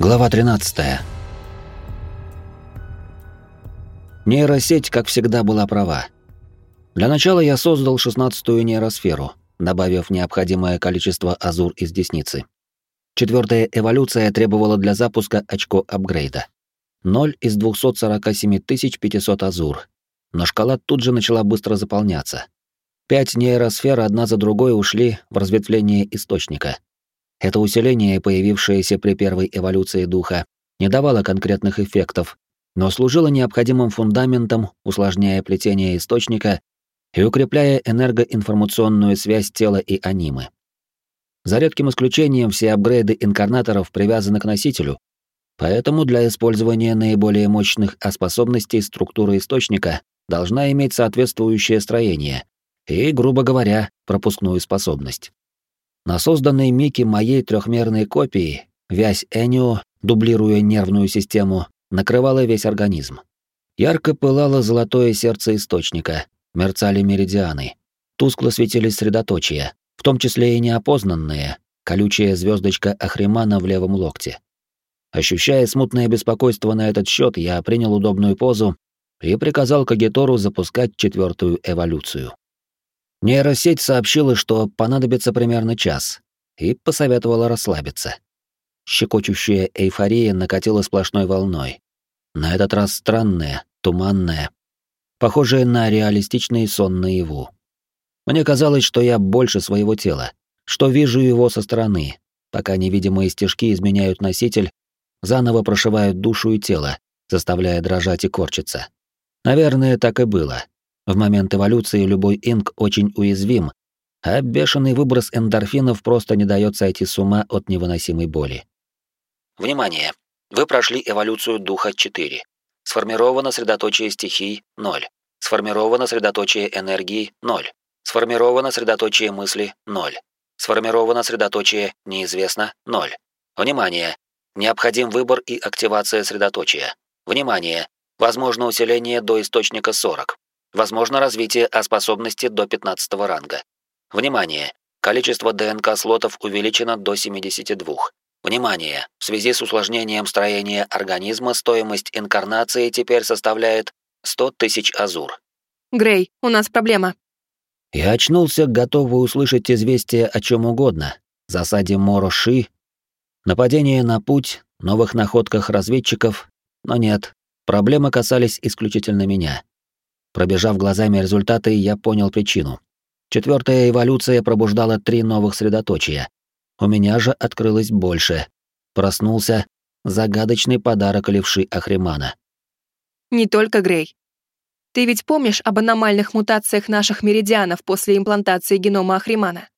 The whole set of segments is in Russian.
Глава 13. Нейросеть, как всегда, была права. Для начала я создал шестнадцатую нейросферу, добавив необходимое количество азур из десницы. Четвертая эволюция требовала для запуска очко апгрейда. 0 из 247 500 азур. Но шкала тут же начала быстро заполняться. Пять нейросфер одна за другой ушли в разветвление источника. Это усиление, появившееся при первой эволюции духа, не давало конкретных эффектов, но служило необходимым фундаментом, усложняя плетение источника и укрепляя энергоинформационную связь тела и анимы. За редким исключением все апгрейды инкарнаторов привязаны к носителю, поэтому для использования наиболее мощных способностей структура источника должна иметь соответствующее строение и, грубо говоря, пропускную способность. На созданной Мики моей трехмерной копии вязь Энио, дублируя нервную систему, накрывала весь организм. Ярко пылало золотое сердце источника, мерцали меридианы, тускло светились средоточия, в том числе и неопознанные, колючая звездочка Ахримана в левом локте. Ощущая смутное беспокойство на этот счет, я принял удобную позу и приказал Кагитору запускать четвертую эволюцию. Нейросеть сообщила, что понадобится примерно час, и посоветовала расслабиться. Щекочущая эйфория накатила сплошной волной. На этот раз странная, туманная, похожая на реалистичный сон наяву. Мне казалось, что я больше своего тела, что вижу его со стороны, пока невидимые стежки изменяют носитель, заново прошивают душу и тело, заставляя дрожать и корчиться. Наверное, так и было. В момент эволюции любой инк очень уязвим, а бешеный выброс эндорфинов просто не дает сойти с ума от невыносимой боли. Внимание! Вы прошли эволюцию духа 4. Сформировано средоточие стихий 0. Сформировано средоточие энергии 0. Сформировано средоточие мысли 0. Сформировано средоточие неизвестно 0. Внимание! Необходим выбор и активация средоточия. Внимание! Возможно усиление до источника 40. Возможно развитие А-способности до 15 ранга. Внимание! Количество ДНК-слотов увеличено до 72. Внимание! В связи с усложнением строения организма стоимость инкарнации теперь составляет 100 тысяч азур. Грей, у нас проблема. Я очнулся, готовый услышать известие о чем угодно. Засаде Мороши, нападение на путь, новых находках разведчиков, но нет, проблемы касались исключительно меня. Пробежав глазами результаты, я понял причину. Четвертая эволюция пробуждала три новых средоточия. У меня же открылось больше. Проснулся загадочный подарок левши Ахримана. Не только Грей. Ты ведь помнишь об аномальных мутациях наших меридианов после имплантации генома Ахримана?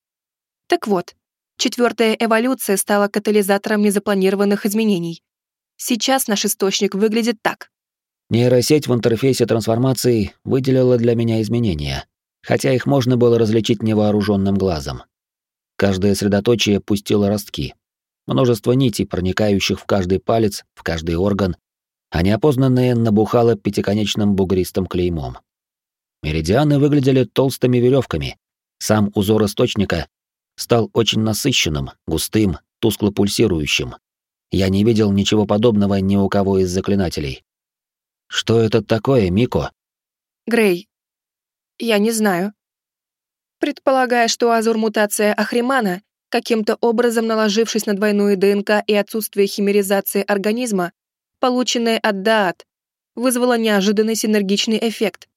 Так вот, четвертая эволюция стала катализатором незапланированных изменений. Сейчас наш источник выглядит так. Нейросеть в интерфейсе трансформации выделила для меня изменения, хотя их можно было различить невооруженным глазом. Каждое средоточие пустило ростки. Множество нитей, проникающих в каждый палец, в каждый орган, а неопознанное набухало пятиконечным бугристым клеймом. Меридианы выглядели толстыми веревками. Сам узор источника стал очень насыщенным, густым, тускло пульсирующим. Я не видел ничего подобного ни у кого из заклинателей. Что это такое, Мико? Грей, я не знаю. Предполагая, что азур-мутация Ахримана, каким-то образом наложившись на двойную ДНК и отсутствие химеризации организма, полученная от Даат, вызвала неожиданный синергичный эффект.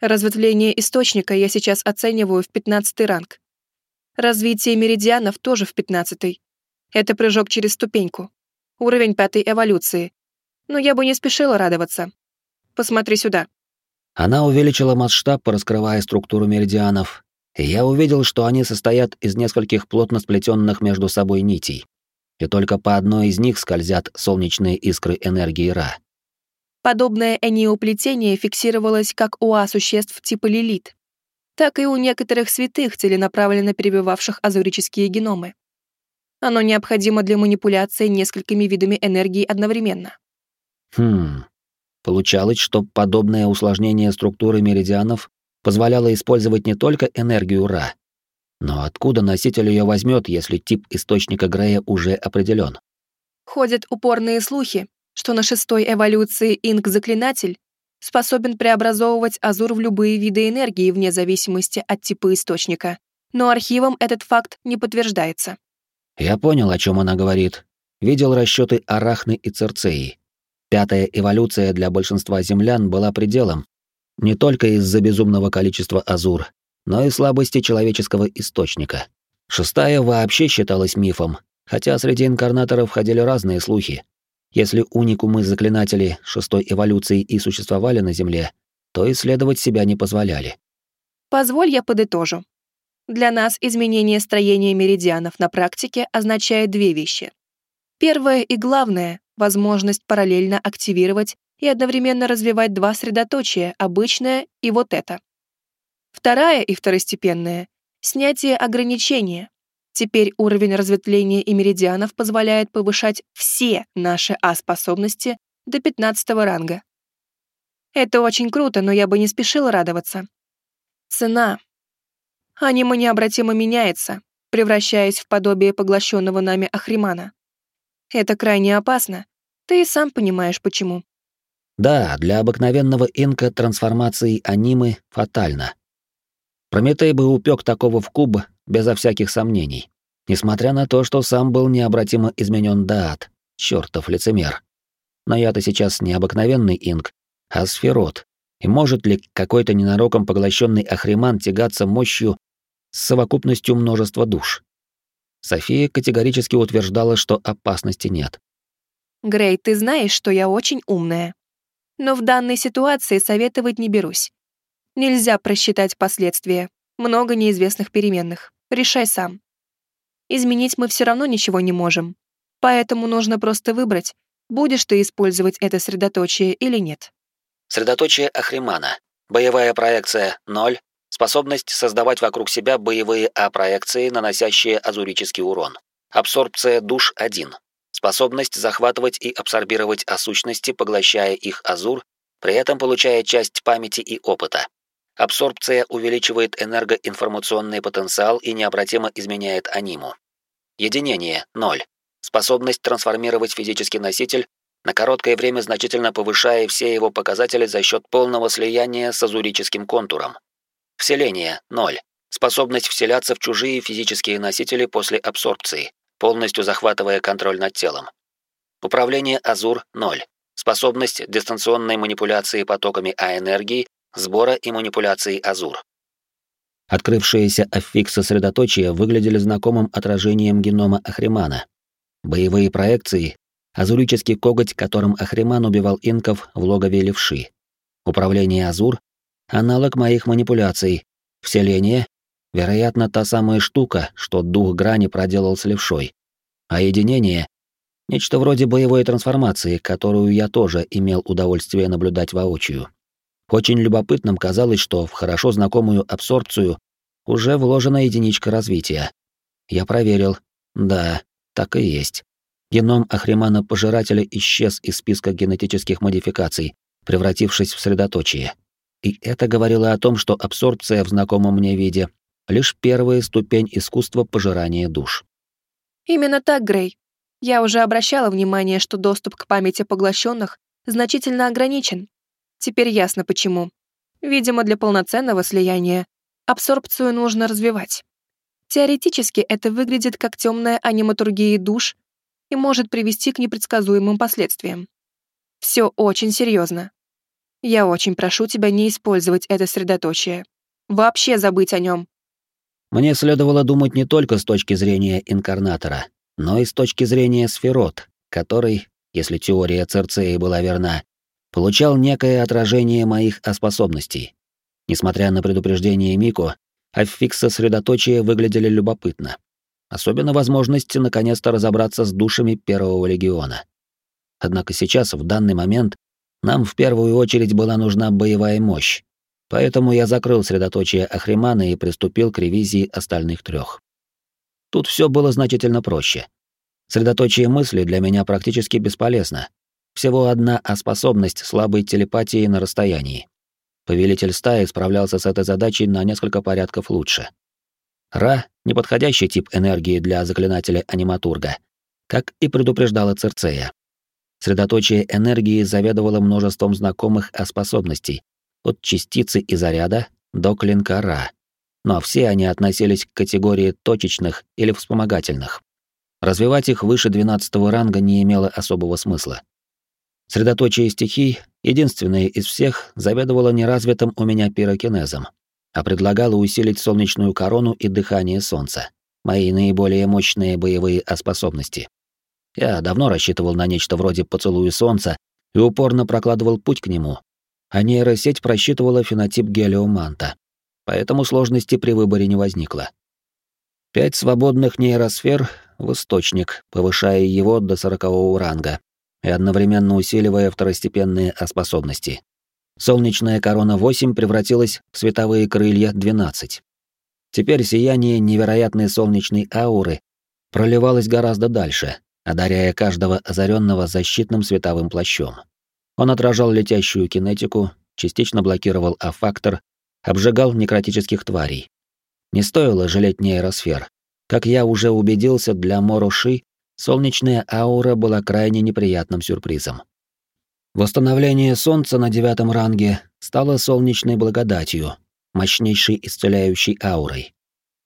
Разветвление источника я сейчас оцениваю в 15 ранг. Развитие меридианов тоже в 15 Это прыжок через ступеньку. Уровень пятой эволюции. Но я бы не спешила радоваться. Посмотри сюда». Она увеличила масштаб, раскрывая структуру меридианов, и я увидел, что они состоят из нескольких плотно сплетенных между собой нитей, и только по одной из них скользят солнечные искры энергии Ра. Подобное энеоплетение фиксировалось как у А-существ типа лилит, так и у некоторых святых, целенаправленно перебивавших азурические геномы. Оно необходимо для манипуляции несколькими видами энергии одновременно. Хм, Получалось, что подобное усложнение структуры меридианов позволяло использовать не только энергию Ра, но откуда носитель ее возьмет, если тип источника Грея уже определен? Ходят упорные слухи, что на шестой эволюции Инк-заклинатель способен преобразовывать Азур в любые виды энергии вне зависимости от типа источника. Но архивом этот факт не подтверждается. Я понял, о чем она говорит. Видел расчеты Арахны и Церцеи. Пятая эволюция для большинства землян была пределом, не только из-за безумного количества Азур, но и слабости человеческого источника. Шестая вообще считалась мифом, хотя среди инкарнаторов ходили разные слухи, если уникумы-заклинатели шестой эволюции и существовали на Земле, то исследовать себя не позволяли. Позволь я подытожу. Для нас изменение строения меридианов на практике означает две вещи. Первое и главное — возможность параллельно активировать и одновременно развивать два средоточия, обычное и вот это. Вторая и второстепенная — снятие ограничения, Теперь уровень разветвления и меридианов позволяет повышать все наши А-способности до 15 ранга. Это очень круто, но я бы не спешила радоваться. Цена. Анима необратимо меняется, превращаясь в подобие поглощенного нами Ахримана. Это крайне опасно. Ты и сам понимаешь, почему. Да, для обыкновенного инка трансформации анимы фатальна. Прометей бы упек такого в куб безо всяких сомнений. Несмотря на то, что сам был необратимо изменен Даат, чертов лицемер. Но я-то сейчас не обыкновенный инк, а сферот. И может ли какой-то ненароком поглощенный Ахриман тягаться мощью с совокупностью множества душ? София категорически утверждала, что опасности нет. «Грей, ты знаешь, что я очень умная. Но в данной ситуации советовать не берусь. Нельзя просчитать последствия. Много неизвестных переменных. Решай сам. Изменить мы все равно ничего не можем. Поэтому нужно просто выбрать, будешь ты использовать это средоточие или нет. Средоточие Ахримана. Боевая проекция 0. Способность создавать вокруг себя боевые А-проекции, наносящие азурический урон. Абсорбция душ 1. Способность захватывать и абсорбировать осущности, поглощая их азур, при этом получая часть памяти и опыта. Абсорбция увеличивает энергоинформационный потенциал и необратимо изменяет аниму. Единение – 0. Способность трансформировать физический носитель на короткое время значительно повышая все его показатели за счет полного слияния с азурическим контуром. Вселение – 0. Способность вселяться в чужие физические носители после абсорбции, полностью захватывая контроль над телом. Управление Азур – 0. Способность дистанционной манипуляции потоками А-энергии сбора и манипуляции Азур. Открывшиеся аффиксы средоточия выглядели знакомым отражением генома Ахримана. Боевые проекции — азурический коготь, которым Ахриман убивал инков в логове левши. Управление Азур — аналог моих манипуляций. Вселение — вероятно, та самая штука, что дух грани проделал с левшой. А единение — нечто вроде боевой трансформации, которую я тоже имел удовольствие наблюдать воочию. Очень любопытным казалось, что в хорошо знакомую абсорбцию уже вложена единичка развития. Я проверил. Да, так и есть. Геном Ахримана-пожирателя исчез из списка генетических модификаций, превратившись в средоточие. И это говорило о том, что абсорбция в знакомом мне виде — лишь первая ступень искусства пожирания душ. Именно так, Грей. Я уже обращала внимание, что доступ к памяти поглощенных значительно ограничен. Теперь ясно почему. Видимо, для полноценного слияния абсорбцию нужно развивать. Теоретически это выглядит как темная аниматургия душ и может привести к непредсказуемым последствиям. Все очень серьезно. Я очень прошу тебя не использовать это средоточие. Вообще забыть о нем. Мне следовало думать не только с точки зрения инкарнатора, но и с точки зрения сферот, который, если теория Церцеи была верна, получал некое отражение моих способностей. Несмотря на предупреждение Мико, аффиксы сосредоточия выглядели любопытно. Особенно возможность наконец-то разобраться с душами Первого Легиона. Однако сейчас, в данный момент, нам в первую очередь была нужна боевая мощь, поэтому я закрыл средоточие Ахримана и приступил к ревизии остальных трех. Тут все было значительно проще. Средоточие мысли для меня практически бесполезно, всего одна а способность слабой телепатии на расстоянии. Повелитель стаи справлялся с этой задачей на несколько порядков лучше. Ра — неподходящий тип энергии для заклинателя-аниматурга. как и предупреждала Церцея. Средоточие энергии заведовало множеством знакомых о способностей, от частицы и заряда до клинка Ра. Но все они относились к категории точечных или вспомогательных. Развивать их выше 12 ранга не имело особого смысла. Средоточие стихий, единственное из всех, заведовало неразвитым у меня пирокинезом, а предлагало усилить солнечную корону и дыхание солнца, мои наиболее мощные боевые способности. Я давно рассчитывал на нечто вроде поцелуя солнца и упорно прокладывал путь к нему, а нейросеть просчитывала фенотип гелиоманта, поэтому сложности при выборе не возникло. Пять свободных нейросфер в источник, повышая его до сорокового ранга и одновременно усиливая второстепенные способности. Солнечная корона 8 превратилась в световые крылья 12. Теперь сияние невероятной солнечной ауры проливалось гораздо дальше, одаряя каждого озаренного защитным световым плащом. Он отражал летящую кинетику, частично блокировал афактор, обжигал некротических тварей. Не стоило жалеть нейросфер. Как я уже убедился, для Мороши солнечная аура была крайне неприятным сюрпризом. Восстановление Солнца на девятом ранге стало солнечной благодатью, мощнейшей исцеляющей аурой.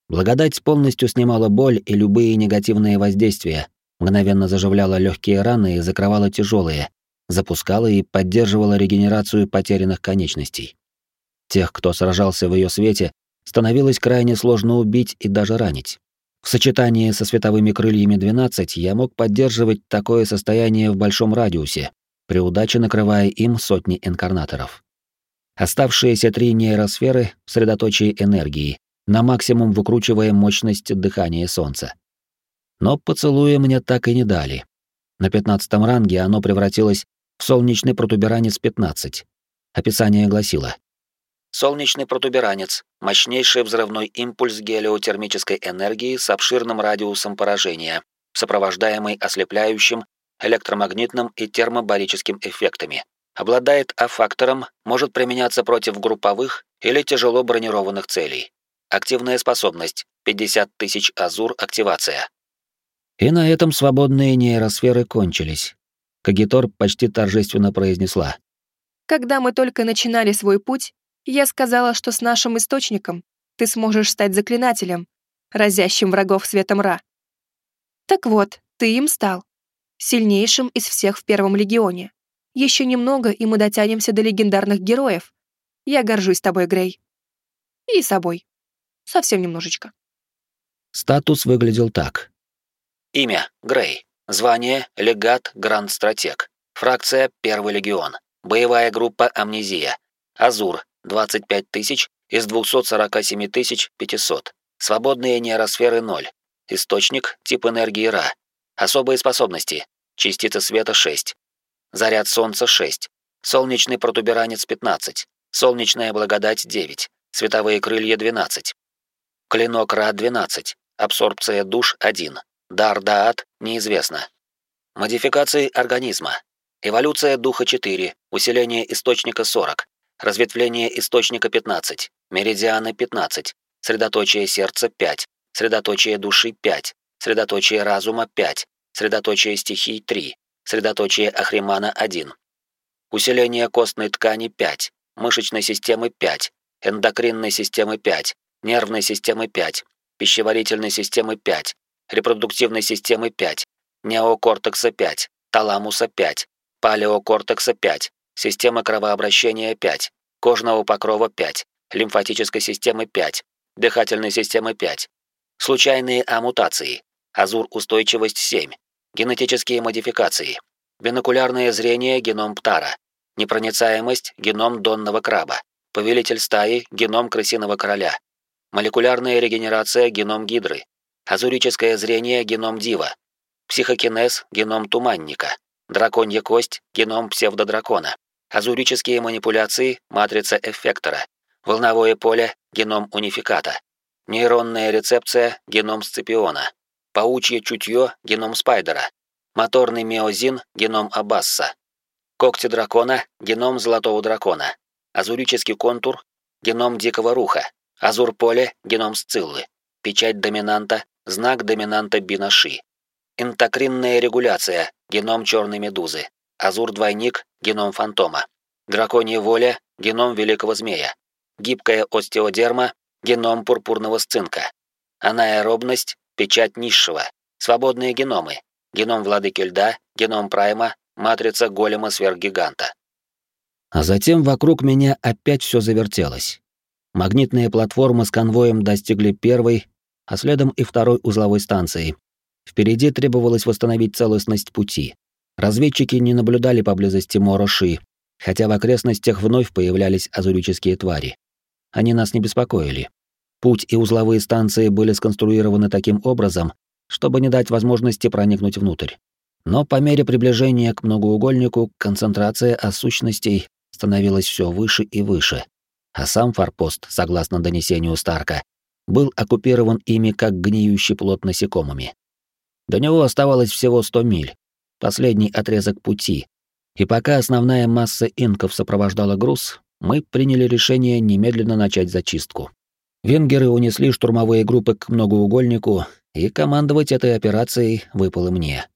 Благодать полностью снимала боль и любые негативные воздействия, мгновенно заживляла легкие раны и закрывала тяжелые, запускала и поддерживала регенерацию потерянных конечностей. Тех, кто сражался в ее свете, становилось крайне сложно убить и даже ранить. В сочетании со световыми крыльями 12 я мог поддерживать такое состояние в большом радиусе, при удаче накрывая им сотни инкарнаторов. Оставшиеся три нейросферы — в средоточии энергии, на максимум выкручивая мощность дыхания Солнца. Но поцелуя мне так и не дали. На пятнадцатом ранге оно превратилось в солнечный протуберанец 15. Описание гласило. Солнечный протуберанец — мощнейший взрывной импульс гелиотермической энергии с обширным радиусом поражения, сопровождаемый ослепляющим, электромагнитным и термобарическим эффектами. Обладает А-фактором, может применяться против групповых или тяжело бронированных целей. Активная способность — 50 тысяч азур активация. И на этом свободные нейросферы кончились. Кагитор почти торжественно произнесла. «Когда мы только начинали свой путь, я сказала, что с нашим источником ты сможешь стать заклинателем, разящим врагов светом Ра. Так вот, ты им стал. Сильнейшим из всех в Первом Легионе. Еще немного, и мы дотянемся до легендарных героев. Я горжусь тобой, Грей. И собой. Совсем немножечко. Статус выглядел так. Имя — Грей. Звание — Легат Гранд-Стратег. Фракция — Первый Легион. Боевая группа «Амнезия». Азур — 25 тысяч из 247 500. Свободные нейросферы — 0. Источник — тип энергии Ра. Особые способности. Частица света — 6. Заряд солнца — 6. Солнечный протуберанец — 15. Солнечная благодать — 9. Световые крылья — 12. Клинок Ра — 12. Абсорбция душ — 1. Дар Даат неизвестно. Модификации организма. Эволюция духа 4, усиление источника 40, разветвление источника 15, меридианы 15, средоточие сердца 5, средоточие души 5, средоточие разума 5, средоточие стихий 3, средоточие Ахримана 1. Усиление костной ткани 5, мышечной системы 5, эндокринной системы 5, нервной системы 5, пищеварительной системы 5, репродуктивной системы 5, неокортекса 5, таламуса 5, палеокортекса 5, системы кровообращения 5, кожного покрова 5, лимфатической системы 5, дыхательной системы 5. Случайные амутации. Азур устойчивость 7. Генетические модификации. Бинокулярное зрение геном Птара. Непроницаемость геном донного краба. Повелитель стаи геном крысиного короля. Молекулярная регенерация геном гидры. Азурическое зрение – геном Дива. Психокинез – геном Туманника. Драконья кость – геном псевдодракона. Азурические манипуляции – матрица эффектора. Волновое поле – геном унификата. Нейронная рецепция – геном Сципиона. Паучье чутье – геном Спайдера. Моторный миозин – геном Абасса. Когти дракона – геном Золотого дракона. Азурический контур – геном Дикого Руха. Азур поле – геном Сциллы. Печать доминанта Знак доминанта Бинаши. Интокринная регуляция, геном черной медузы. Азур-двойник, геном фантома. Драконья воля, геном великого змея. Гибкая остеодерма, геном пурпурного сцинка. Анаэробность, печать низшего. Свободные геномы. Геном владыки льда, геном прайма, матрица голема сверхгиганта. А затем вокруг меня опять все завертелось. Магнитные платформы с конвоем достигли первой, а следом и второй узловой станции. Впереди требовалось восстановить целостность пути. Разведчики не наблюдали поблизости Мороши, хотя в окрестностях вновь появлялись азурические твари. Они нас не беспокоили. Путь и узловые станции были сконструированы таким образом, чтобы не дать возможности проникнуть внутрь. Но по мере приближения к многоугольнику концентрация осущностей становилась все выше и выше, а сам форпост, согласно донесению Старка, был оккупирован ими как гниющий плод насекомыми. До него оставалось всего 100 миль, последний отрезок пути, и пока основная масса инков сопровождала груз, мы приняли решение немедленно начать зачистку. Венгеры унесли штурмовые группы к многоугольнику, и командовать этой операцией выпало мне.